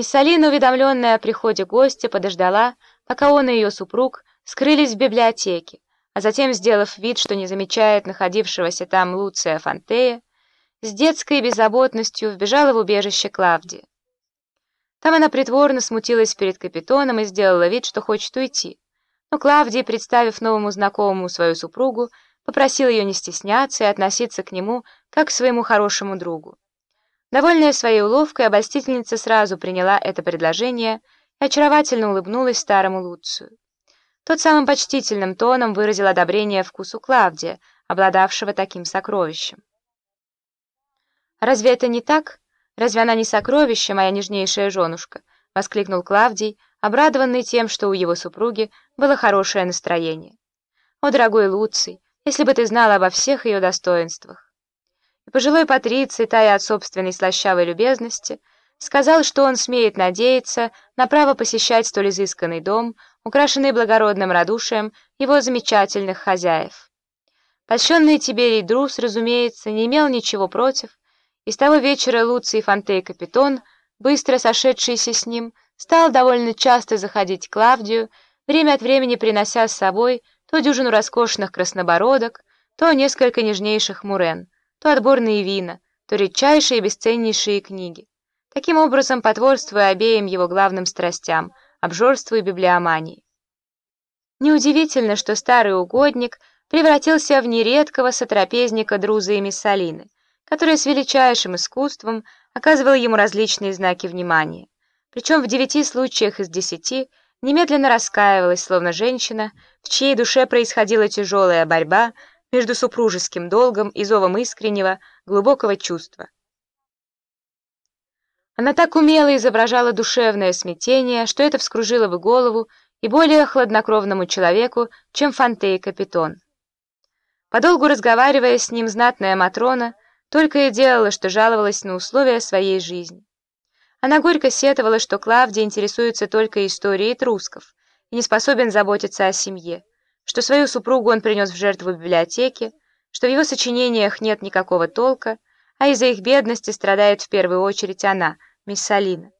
Миссалина, уведомленная о приходе гостя, подождала, пока он и ее супруг скрылись в библиотеке, а затем, сделав вид, что не замечает находившегося там Луция Фантея, с детской беззаботностью вбежала в убежище Клавдии. Там она притворно смутилась перед капитоном и сделала вид, что хочет уйти. Но Клавдия, представив новому знакомому свою супругу, попросила ее не стесняться и относиться к нему как к своему хорошему другу. Довольная своей уловкой, обольстительница сразу приняла это предложение и очаровательно улыбнулась старому Луцию. Тот самым почтительным тоном выразил одобрение вкусу Клавдия, обладавшего таким сокровищем. «Разве это не так?» «Разве она не сокровище, моя нежнейшая женушка?» — воскликнул Клавдий, обрадованный тем, что у его супруги было хорошее настроение. «О, дорогой Луций, если бы ты знала обо всех ее достоинствах!» Пожилой Патриций, тая от собственной слащавой любезности, сказал, что он смеет надеяться на право посещать столь изысканный дом, украшенный благородным радушием его замечательных хозяев. Польщенный Тиберий Друс, разумеется, не имел ничего против, и с того вечера Луций Фонтей Капитон, быстро сошедшийся с ним, стал довольно часто заходить к Клавдию, время от времени принося с собой то дюжину роскошных краснобородок, то несколько нежнейших мурен, то отборные вина, то редчайшие и бесценнейшие книги. Таким образом, потворствуя обеим его главным страстям — обжорству и библиомании. Неудивительно, что старый угодник превратился в нередкого сотрапезника Друза и Миссалины — которая с величайшим искусством оказывала ему различные знаки внимания, причем в девяти случаях из десяти немедленно раскаивалась, словно женщина, в чьей душе происходила тяжелая борьба между супружеским долгом и зовом искреннего, глубокого чувства. Она так умело изображала душевное смятение, что это вскружило бы голову и более хладнокровному человеку, чем Фантей Капитон. Подолгу разговаривая с ним, знатная Матрона только и делала, что жаловалась на условия своей жизни. Она горько сетовала, что Клавдия интересуется только историей трусков и не способен заботиться о семье, что свою супругу он принес в жертву библиотеке, что в его сочинениях нет никакого толка, а из-за их бедности страдает в первую очередь она, мисс Салина,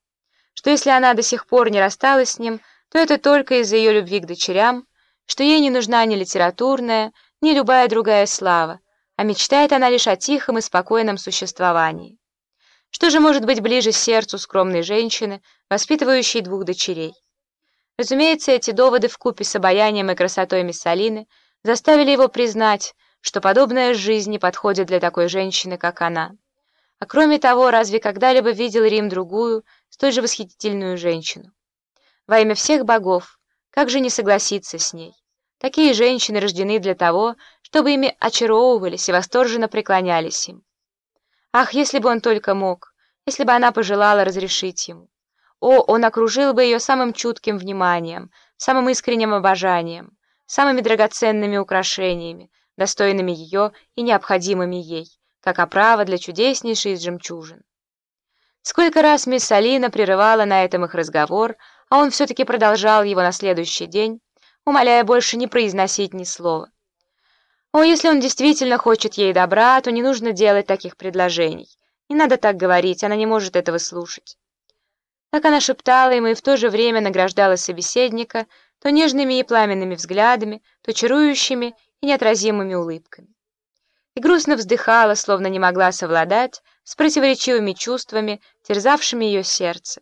что если она до сих пор не рассталась с ним, то это только из-за ее любви к дочерям, что ей не нужна ни литературная, ни любая другая слава, а мечтает она лишь о тихом и спокойном существовании. Что же может быть ближе сердцу скромной женщины, воспитывающей двух дочерей? Разумеется, эти доводы вкупе с обаянием и красотой Миссалины заставили его признать, что подобная жизнь не подходит для такой женщины, как она. А кроме того, разве когда-либо видел Рим другую, столь же восхитительную женщину? Во имя всех богов, как же не согласиться с ней? Такие женщины рождены для того, чтобы ими очаровывались и восторженно преклонялись им. Ах, если бы он только мог, если бы она пожелала разрешить ему. О, он окружил бы ее самым чутким вниманием, самым искренним обожанием, самыми драгоценными украшениями, достойными ее и необходимыми ей, как оправа для чудеснейшей из жемчужин. Сколько раз мисс Алина прерывала на этом их разговор, а он все-таки продолжал его на следующий день, умоляя больше не произносить ни слова. О, если он действительно хочет ей добра, то не нужно делать таких предложений. Не надо так говорить, она не может этого слушать. Так она шептала ему и в то же время награждала собеседника то нежными и пламенными взглядами, то чарующими и неотразимыми улыбками. И грустно вздыхала, словно не могла совладать с противоречивыми чувствами, терзавшими ее сердце.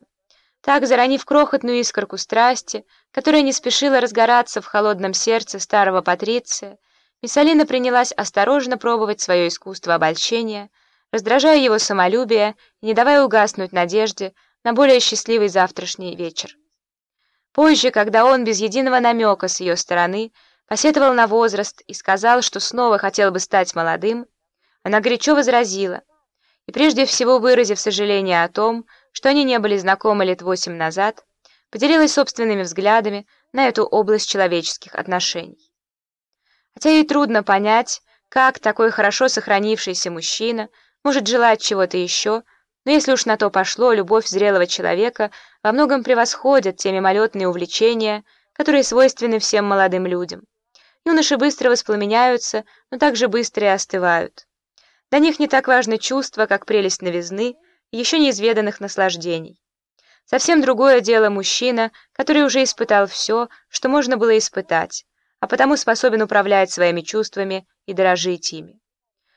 Так, заронив крохотную искорку страсти, которая не спешила разгораться в холодном сердце старого Патриция, Миссалина принялась осторожно пробовать свое искусство обольщения, раздражая его самолюбие и не давая угаснуть надежде на более счастливый завтрашний вечер. Позже, когда он без единого намека с ее стороны посетовал на возраст и сказал, что снова хотел бы стать молодым, она горячо возразила, и прежде всего выразив сожаление о том, что они не были знакомы лет восемь назад, поделилась собственными взглядами на эту область человеческих отношений. Хотя ей трудно понять, как такой хорошо сохранившийся мужчина может желать чего-то еще, но если уж на то пошло, любовь зрелого человека во многом превосходит те мимолетные увлечения, которые свойственны всем молодым людям. Юноши быстро воспламеняются, но также быстро и остывают. Для них не так важно чувство, как прелесть новизны, еще неизведанных наслаждений. Совсем другое дело мужчина, который уже испытал все, что можно было испытать, а потому способен управлять своими чувствами и дорожить ими.